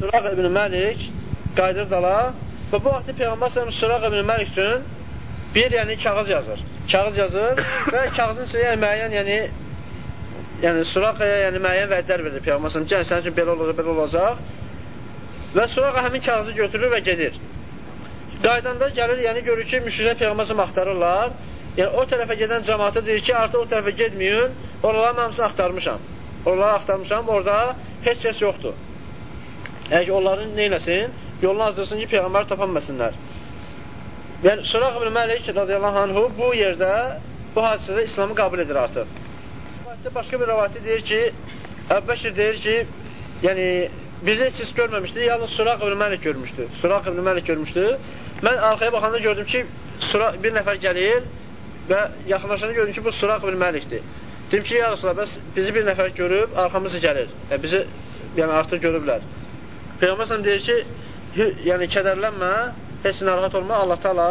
Suraq ibn Məlik qayıdır dala və bu vaxtı Peyğəmbər sallallahu Suraq ibn Məlik üçün bir yəni kağız yazır. Kağız yazır və kağızın içində yəni, müəyyən yəni yəni Suraqaya yəni müəyyən vədlər verir Peyğəmbər sallallahu yəni sənin üçün belə olacaq, belə olacaq. Və Suraqa həmin kağızı götürür və gedir. Qaydanda gəlir, yəni görür ki, müşriklər Peyğəmbər sallallahu axtarırlar. Yəni o tərəfə gedən cəmaata deyir ki, artıq o tərəfə getməyin, oraların hamısını axtarmışam. Oraları axtarmışam, orada heç kəs yoxdur. Yəni ki, onların neyləsin? Yolunu azdırsın ki, Peyğəmbəri tapanməsinlər. Yəni, Suraq ibn Məlik radiyallahu anhu bu yerdə, bu hadisədə İslamı qabul edir artıq. Başqa bir rəvayətdə deyir ki, Əbbəşir deyir ki, yəni, bizi heç görməmişdi, yalnız Suraq ibn Məlik görmüşdü. Suraq ibn Məlik görmüşdü. Mən arxaya baxanda gördüm ki, Suraq, bir nəfər gəlir, və yaxınlaşanda gördüm ki, bu Suraq ibn Məlikdir. Dedim ki, ya Rasulallah, bəs bizi bir nəfər görüb, arxamızı gəlir. Yəni, bizi yəni, artıq görüblər. Peyğəmbər deyir ki, yəni kədərlənmə, heç narahat olma, Allah Taala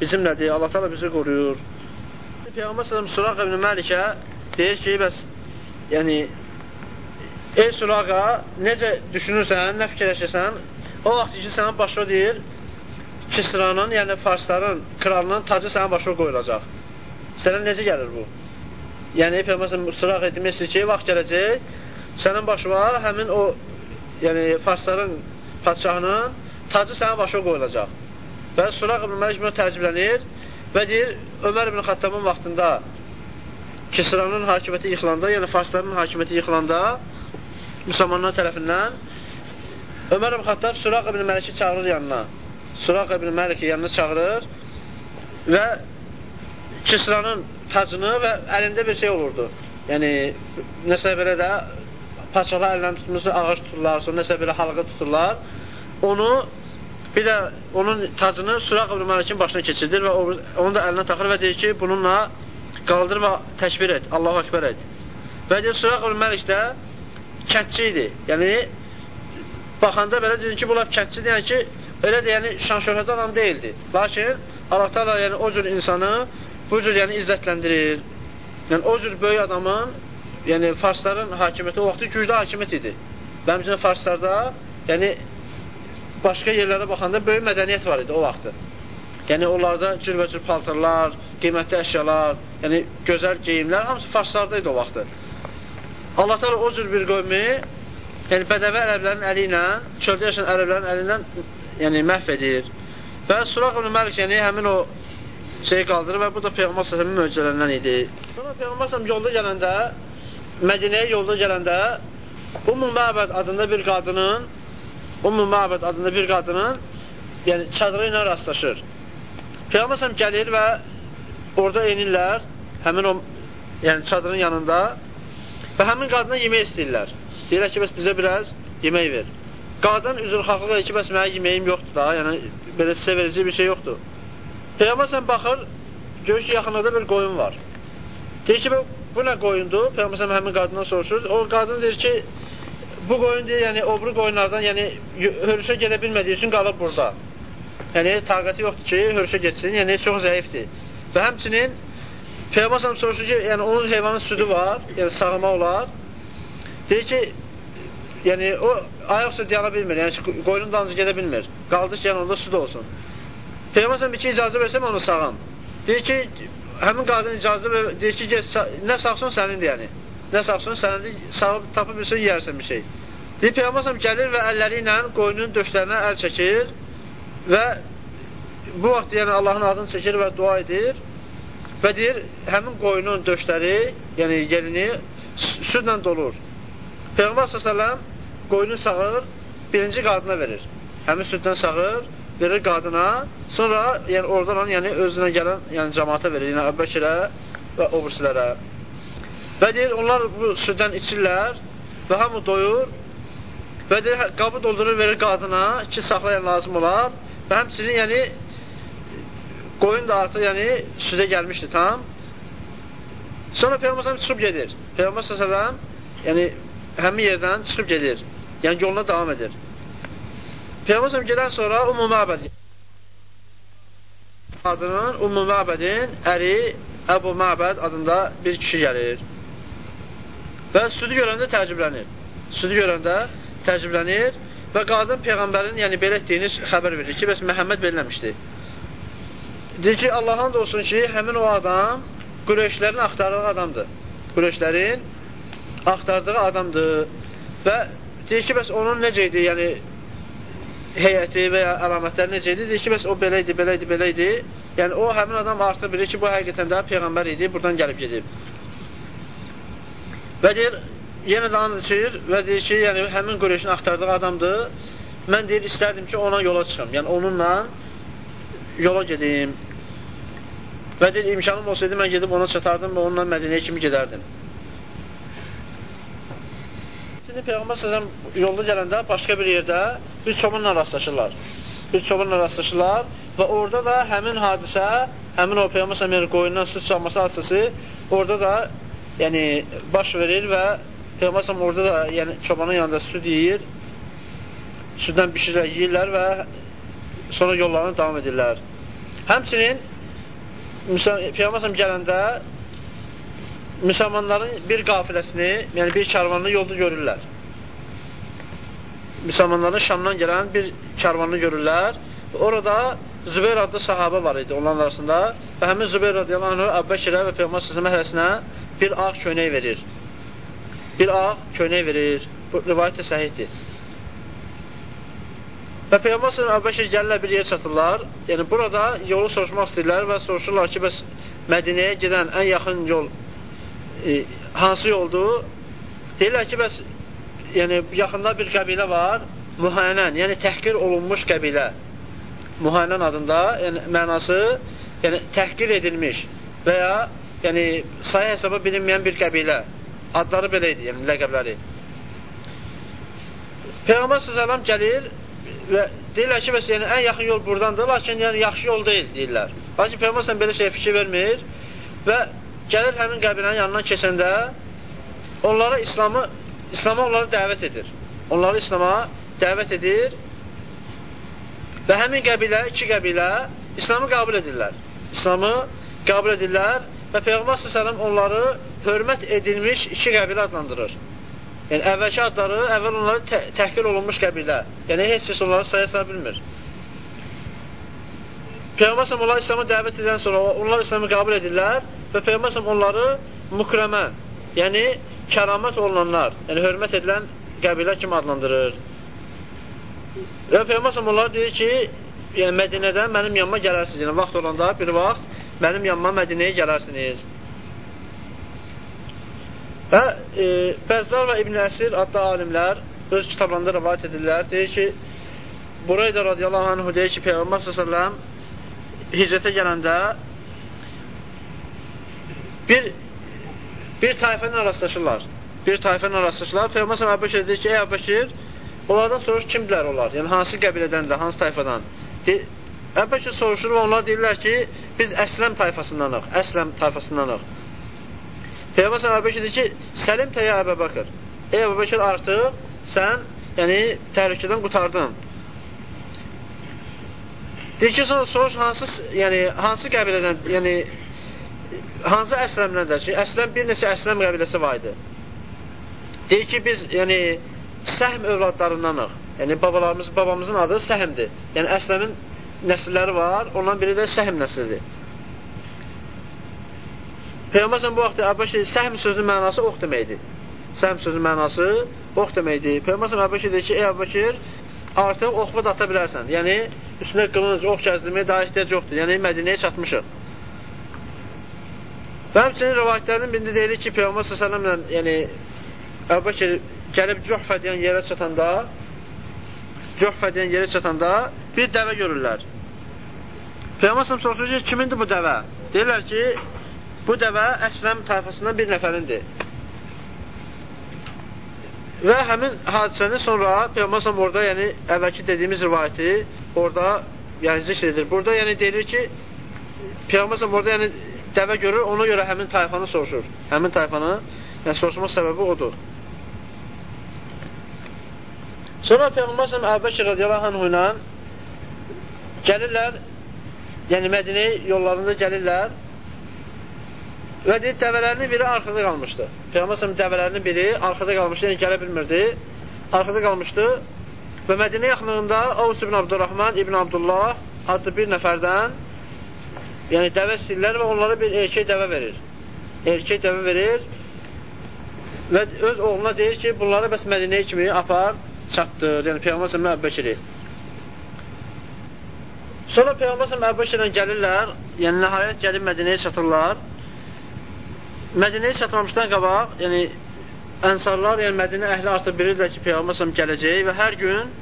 bizimlədir, Allah Taala bizi qoruyur. Peyğəmbər Suraq ibn Məlikə deyir ki, bəs yəni ey Suraqa, necə düşünürsən, nə fikirləşirsən, o vaxt ki, sənin başına deyir, Kisranın, yəni Farsların kralının tacı sənin başına qoyulacaq. Sənə necə gəlir bu? Yəni, Peyğəmbər sıraq etmişdir ki, vaxt gələcək, sənin başına həmin o, yəni, Farsların padşahının tacı sənin başına qoyulacaq. Və Suraq ibn Məlik bunu təəccüblənir və deyir, Ömər ibn Xattabın vaxtında Kisranın hakimiyyəti yıxılanda, yəni Farsların hakimiyyəti yıxılanda müsəlmanlar tərəfindən Ömər ibn Xattab Suraq ibn Məliki çağırır yanına. Suraq ibn Məliki yanına çağırır və Kisranın tacını və əlində bir şey olurdu. Yəni, nəsə belə də paçalar əllə tutmuşsa ağac tuturlar, sonra nəsə belə halqa tuturlar. Onu bir də onun tacını Suraq ibn Malikin başına keçirdir və onu da əlinə taxır və deyir ki, bununla qaldır və təkbir et, Allahu Akbar et. Və deyir, Suraq ibn Malik də kəndçi idi. Yəni, baxanda belə dedim ki, bunlar kəndçidir, yəni ki, elə də yəni şan-şöhrətli adam deyildi. Lakin Allah da yəni o cür insanı bu cür yəni izzətləndirir. Yəni o cür böyük adamın, yəni Farsların hakimiyyəti o vaxtı güclü hakimiyyət idi. Bəmcinin Farslarda, yəni başqa yerlərə baxanda böyük mədəniyyət var idi o vaxtı. Yəni onlarda cürbəcür paltarlar, qiymətli əşyalar, yəni gözəl geyimlər hamısı Farslarda idi o vaxtı. Allah təala o cür bir qövmi, yəni bədəvi ərəblərin əli ilə, çöldə yaşayan ərəblərin əli ilə yəni məhv edir. Və Suraq ibn Məlik yəni həmin o şey qaldırır və bu da Peyğəmbər s.ə.v-in möcüzələrindən idi. Sonra Peyğəmbər s.ə.v yolda gələndə, Mədinəyə yolda gələndə Ummu Məbəd adında bir qadının Ummu Məbəd adında bir qadının yəni çadırı ilə rastlaşır. Peyğəmbər gəlir və orada enirlər həmin o yəni çadırın yanında və həmin qadına yemək istəyirlər. Deyirlər ki, bəs bizə biraz yemək ver. Qadın üzrxahlıq edir ki, bəs mənə yeməyim yoxdur da, yəni belə sizə verəcək bir şey yoxdur. Peyğəmbər baxır, görür ki, yaxınlıqda bir qoyun var. Deyir ki, bu nə qoyundur? Peyğəmbər həmin qadından soruşur. O qadın deyir ki, bu qoyun deyir, yəni obru qoyunlardan, yəni hörüşə gedə bilmədiyi üçün qalıb burada. Yəni taqəti yoxdur ki, hörüşə getsin, yəni çox zəifdir. Və həmçinin Peyğəmbər soruşur ki, yəni onun heyvanın südü var, yəni sağıma olar. Deyir ki, yəni o ayaq üstə dayana bilmir, yəni qoyunun dancı gedə bilmir. Qaldı ki, yəni onda süd olsun. Peyğəmbər bir ki, icazə versəm onu sağam. Deyir ki, həmin qadın icazə ver, deyir ki, get, nə sağsın sənindir yəni. Nə sağsın sənindir, sağıb tapıb bilsən yeyərsən bir şey. Deyir, Peyğəmbər gəlir və əlləri ilə qoyunun döşlərinə əl çəkir və bu vaxt yəni Allahın adını çəkir və dua edir və deyir, həmin qoyunun döşləri, yəni yerini südlə dolur. Peyğəmbər s.ə.v qoyunu sağır, birinci qadına verir. Həmin süddən sağır, verir qadına, sonra yəni oradan yəni özünə gələn yəni cəmaata verir, yəni Əbbəkirə və o birisilərə. Və deyir, onlar bu süddən içirlər və hamı doyur və deyir, qabı doldurur, verir qadına ki, saxlayan lazım olar və həmçinin yəni qoyun da artıq yəni südə gəlmişdi tam. Sonra Peyğəmbər çıxıb gedir. Peyğəmbər səsələm yəni həmin yerdən çıxıb gedir. Yəni yoluna davam edir. Peyğəmbər gedən sonra Ummu Məbəd adının Ummu Məbədin əri Əbu Məbəd adında bir kişi gəlir. Və südü görəndə təəccüblənir. Südü görəndə təəccüblənir Və qadın Peyğəmbərin yəni belə etdiyini xəbər verir ki, bəs Məhəmməd beləmişdi. Deyir ki, Allahın da olsun ki, həmin o adam Qureyşlərin axtardığı adamdır. Qureyşlərin axtardığı adamdır. Və deyir ki, bəs onun necə idi, yəni heyəti və ya əlamətləri necə idi? Deyir ki, bəs o belə idi, belə idi, belə idi. Yəni o həmin adam artıq bilir ki, bu həqiqətən də Peyğəmbər idi, buradan gəlib gedib. Və deyir, yenə də and içir və deyir ki, yəni həmin Qureyşin axtardığı adamdır. Mən deyir, istərdim ki, ona yola çıxım. Yəni onunla yola gedim. Və deyir, imkanım olsaydı, mən gedib ona çatardım və onunla Mədinəyə kimi gedərdim. Şimdi Peyğəmbər səsəm yolda gələndə başqa bir yerdə bir çobanla rastlaşırlar. Bir çobanla rastlaşırlar və orada da həmin hadisə, həmin o Peyğəmbər səsəm qoyundan süt çalması hadisəsi orada da yəni baş verir və Peyğəmbər orada da yəni çobanın yanında süd yeyir, süddən bişirlər, yeyirlər və sonra yollarına davam edirlər. Həmçinin Peyğəmbər gələndə müsəlmanların bir qafiləsini, yəni bir karvanını yolda görürlər. Müsəlmanların Şamdan gələn bir karvanını görürlər. Orada Zübeyir adlı sahabə var idi onların arasında və həmin Zübeyir radiyallahu anh Əbbəkirə və Peyğəmbər səsəmə hərəsinə bir ağ köynək verir bir ağ köynək verir. Bu rivayət də səhiddir. Və Peyğəmbər əleyhi və gəlirlər bir yer çatırlar. Yəni burada yolu soruşmaq istəyirlər və soruşurlar ki, bəs Mədinəyə gedən ən yaxın yol e, hansı yoldur? Deyirlər ki, bəs yəni yaxında bir qəbilə var, Muhənən, yəni təhqir olunmuş qəbilə. Muhənən adında, yəni mənası, yəni təhqir edilmiş və ya yəni sayı hesaba bilinməyən bir qəbilə. Adları belə idi, yəni ləqəbləri. Peyğəmbər s.ə.v gəlir və deyirlər ki, bəs yəni, ən yaxın yol buradandır, lakin yəni, yaxşı yol deyil, deyirlər. Lakin Peyğəmbər s.ə.v belə şey fikir vermir və gəlir həmin qəbilənin yanından keçəndə onlara İslamı, İslama onları dəvət edir. Onları İslama dəvət edir və həmin qəbilə, iki qəbilə İslamı qəbul edirlər. İslamı qəbul edirlər və Peyğəmbər s.ə.v onları hörmət edilmiş iki qəbilə adlandırır. Yəni, əvvəlki adları, əvvəl onları tə təhqir olunmuş qəbilə. Yəni, heç kəs onları saya saya bilmir. Peyğəmbər onları İslamı dəvət edən sonra onlar İslamı qəbul edirlər və Peyğəmbər onları mükrəmə, yəni kəramət olunanlar, yəni hörmət edilən qəbilə kimi adlandırır. Və Peyğəmbər onlara deyir ki, yəni Mədinədən mənim yanıma gələrsiniz. Yəni, vaxt olanda bir vaxt mənim yanıma Mədinəyə gələrsiniz. Və e, Bəzzar və İbn Əsir adlı alimlər öz kitablarında rəvayət edirlər. Deyir ki, Burayda radiyallahu anhu deyir ki, Peyğəmbər s.ə.v hicrətə gələndə bir bir tayfə ilə rastlaşırlar. Bir tayfə ilə rastlaşırlar. Peyğəmbər s.ə.v Əbəkir deyir ki, ey Əbəkir, onlardan soruş kimdilər onlar? Yəni, hansı qəbilədəndir, hansı tayfadan? Əbəkir soruşur və onlar deyirlər ki, biz Əsləm tayfasındanıq, Əsləm tayfasındanıq. Peyğəmbər sallallahu əleyhi və ki, "Səlim təyə Əbu Bəkr." Ey Əbu Bəkr artıq sən, yəni təhlükədən qurtardın. Deyir ki, sonra soruş hansı, yəni hansı qəbilədən, yəni hansı əsləmdəndir ki, əsləm bir neçə əsləm qəbiləsi var idi. Deyir ki, biz yəni Səhm övladlarındanıq. Yəni babalarımız, babamızın adı Səhmdir. Yəni əsləmin nəsilləri var, ondan biri də Səhm nəslidir. Peyğəmbər bu vaxt Əbəşir səhm sözünün mənası ox deməkdir. Səhm sözünün mənası ox deməkdir. Peyğəmbər Əbəşir deyir ki, ey Əbəşir, artıq oxu da ata bilərsən. Yəni, üstünə qılınc, ox gəzdirməyə daha ehtiyac yoxdur. Yəni, Mədinəyə çatmışıq. Və həmçinin rivayətlərinin birində deyilir ki, Peyğəmbər s.ə.v-lə yəni, Əbəşir gəlib Cöhfə deyən yerə çatanda Cöhfə deyən yerə çatanda bir dəvə görürlər. Peyğəmbər s.ə.v soruşur ki, kimindir bu dəvə? Deyirlər ki, Bu dəvə Əsləm tayfasından bir nəfərindir. Və həmin hadisəni sonra Peyğəmbər orada, yəni əvvəlki dediyimiz rivayəti orada yəni zikr edir. Burada yəni deyilir ki, Peyğəmbər orada yəni dəvə görür, ona görə həmin tayfanı soruşur. Həmin tayfanı yəni soruşmaq səbəbi odur. Sonra Peyğəmbər Əbəkir radiyallahu anhu ilə gəlirlər, yəni Mədinə yollarında gəlirlər Və deyir, dəvələrinin biri arxada qalmışdı. Peyğəmbər dəvələrinin biri arxada qalmışdı, yəni gələ bilmirdi. Arxada qalmışdı Və Mədinə yaxınlığında Avus ibn Abdurrahman ibn Abdullah adlı bir nəfərdən yəni dəvə istəyirlər və onlara bir erkək dəvə verir. Erkək dəvə verir və öz oğluna deyir ki, bunları bəs Mədinəyə kimi apar, çatdır. Yəni Peyğəmbər və səlləm Sonra Peyğəmbər və səlləm gəlirlər, yəni nəhayət gəlib Mədinəyə çatırlar. Mədinəyə çatmamışdan qabaq, yəni ənsarlar, yəni Mədinə əhli artıq bilirdilər ki, Peyğəmbər sallallahu gələcək və hər gün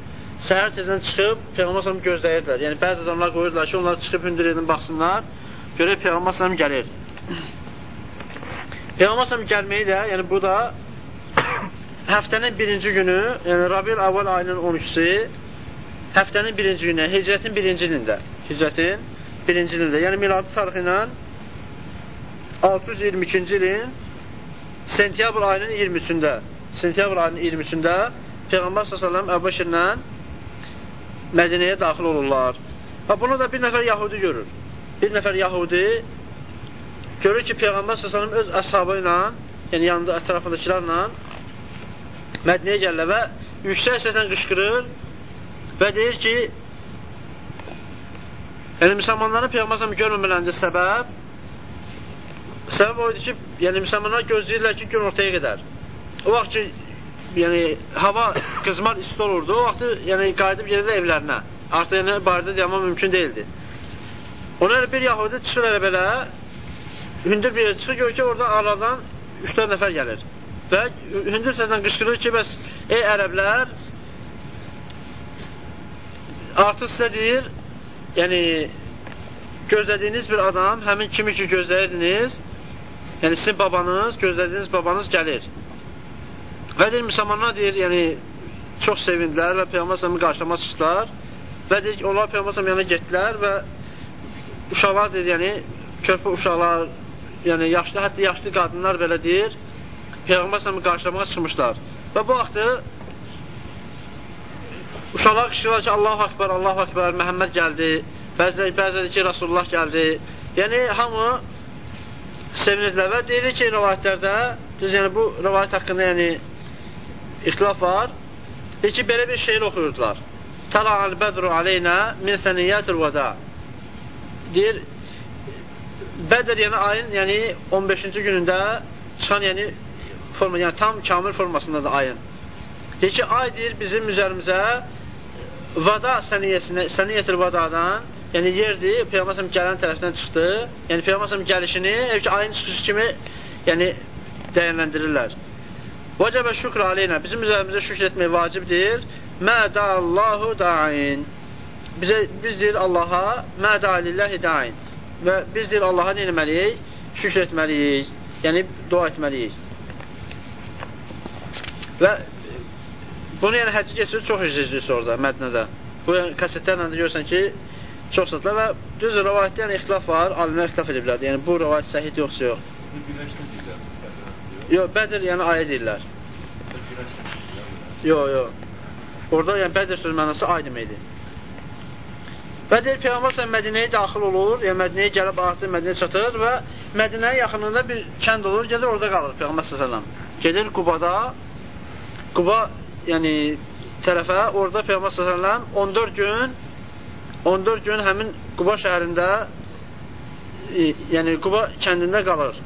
səhər tezdən çıxıb Peyğəmbər sallallahu gözləyirdilər. Yəni bəzi adamlar qoyurdular ki, onlar çıxıb hündür edin baxsınlar, görək Peyğəmbər sallallahu gəlir. Peyğəmbər sallallahu gəlməyi də, yəni bu da həftənin birinci günü, yəni Rabiul Avval ayının 13-sü, həftənin birinci günü, hicrətin birinci ilində, hicrətin birinci ilində, yəni miladi tarixi ilə 622-ci ilin sentyabr ayının 20-sində, sentyabr ayının 20-sində Peyğəmbər s.ə.v Əbəkirlə Mədinəyə daxil olurlar. Və bunu da bir nəfər Yahudi görür. Bir nəfər Yahudi görür ki, Peyğəmbər s.ə.v öz əshabı ilə, yəni yanında ətrafındakilərlə Mədinəyə gəlirlər və yüksək səslə qışqırır və deyir ki, yəni müsəlmanların Peyğəmbər s.ə.v görməmələndə səbəb səbəb oydur ki, yəni müsəlmanlar gözləyirlər ki, gün ortaya qədər. O vaxt ki, yəni hava qızmar isti olurdu. O vaxtı yəni qayıdıb gedirdi evlərinə. Artıq yəni barədə dayanmaq mümkün deyildi. Ona bir yahudi çıxır elə belə hündür bir yer çıxır, görür ki, orada aradan 3-4 nəfər gəlir. Və hündür səslə qışqırır ki, bəs ey ərəblər artıq sizə deyir, yəni gözlədiyiniz bir adam, həmin kimi ki gözləyirdiniz, yəni sizin babanız, gözlədiyiniz babanız gəlir. Və deyir, müsəlmanlar deyir, yəni, çox sevindilər və Peyğəmbər sələmi qarşılama çıxdılar və deyir ki, onlar Peyğəmbər sələmi yanına getdilər və uşaqlar deyir, yəni, körpə uşaqlar, yəni, yaşlı, hətta yaşlı qadınlar belə deyir, Peyğəmbər sələmi qarşılamağa çıxmışlar. Və bu vaxtı uşaqlar qışqırlar ki, Allahu Akbar, Allahu Akbar, Məhəmməd gəldi, bəziləri, bəziləri ki, Rasulullah gəldi. Yəni, hamı sevinirdilər və deyilir ki, rəvayətlərdə, düz yəni bu rəvayət haqqında, yəni, ixtilaf var. Deyir ki, belə bir şeir oxuyurdular. Tala'al bədru aleynə min səniyyatil vəda. Deyir, Bədr yəni ayın yəni 15-ci günündə çıxan yəni forma, yəni tam kamil formasındadır ayın. Deyir ki, ay deyir bizim üzərimizə vada səniyyəsinə, səniyyətil vadadan yəni yerdir, Peyğəmbər gələn tərəfdən çıxdı. Yəni Peyğəmbər gəlişini, ki, ayın çıxışı kimi yəni dəyərləndirirlər. Vəcəbə şükr aleynə. Bizim üzərimizə şükr etmək vacibdir. Mədə Allahu dain. Bizə, biz deyir Allaha, mədə alilləhi dain. Və biz deyir Allaha nə etməliyik? Şükr etməliyik. Yəni, dua etməliyik. Və bunu yəni həcci keçirir çox izləyicisi orada, Mədnədə. Bu yəni, kasetlərlə də görürsən ki, çox satılır və düz rəvayətdə yəni ixtilaf var, alimlər ixtilaf ediblər. Yəni bu rəvayət səhid yoxsa yox. Yox, Bədir yəni ayə deyirlər. Yox, yox. Orada yəni Bədir söz mənası ay deməkdir. Və deyir, Peyğəmbər sən Mədinəyə daxil olur, yəni Mədinəyə gəlib artıq Mədinəyə çatır və Mədinəyə yaxınlığında bir kənd olur, gedir orada qalır Peyğəmbər səlləm. Gedir Qubada, Quba yəni tərəfə, orada Peyğəmbər səlləm 14 gün 14 gün həmin Quba şəhərində e, yəni Quba kəndində qalır.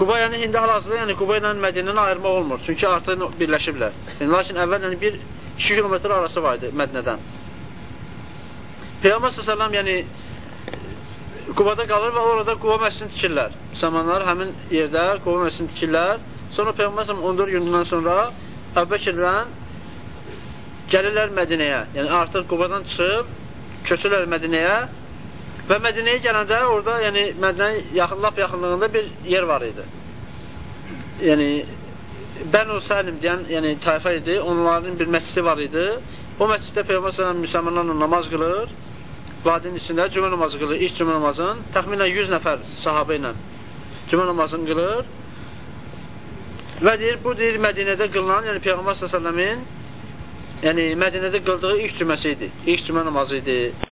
Quba yəni indi hal-hazırda yəni Quba ilə Mədinəni ayırmaq olmur. Çünki artıq birləşiblər. Yəni, lakin əvvəl yəni 1-2 kilometr arası var idi Mədinədən. Peyğəmbər sallallahu yəni Qubada qalır və orada Quba məscidini tikirlər. Müsəlmanlar həmin yerdə Quba məscidini tikirlər. Sonra Peyğəmbər 14 gündən sonra Əbəkirlə gəlirlər Mədinəyə. Yəni artıq Qubadan çıxıb köçürlər Mədinəyə Və Mədinəyə gələndə orada, yəni Mədinəyə yaxın, lap yaxınlığında bir yer var idi. Yəni Bənu Səlim deyən, yəni tayfa idi, onların bir məscidi var idi. O məsciddə Peyğəmbər sallallahu müsəlmanlarla namaz qılır. Vadinin içində cümə namazı qılır, ilk cümə namazın. Təxminən 100 nəfər sahabə ilə cümə namazını qılır. Və deyir, bu deyir Mədinədə qılınan, yəni Peyğəmbər sallallahu yəni Mədinədə qıldığı ilk cüməsi idi. İlk cümə namazı idi.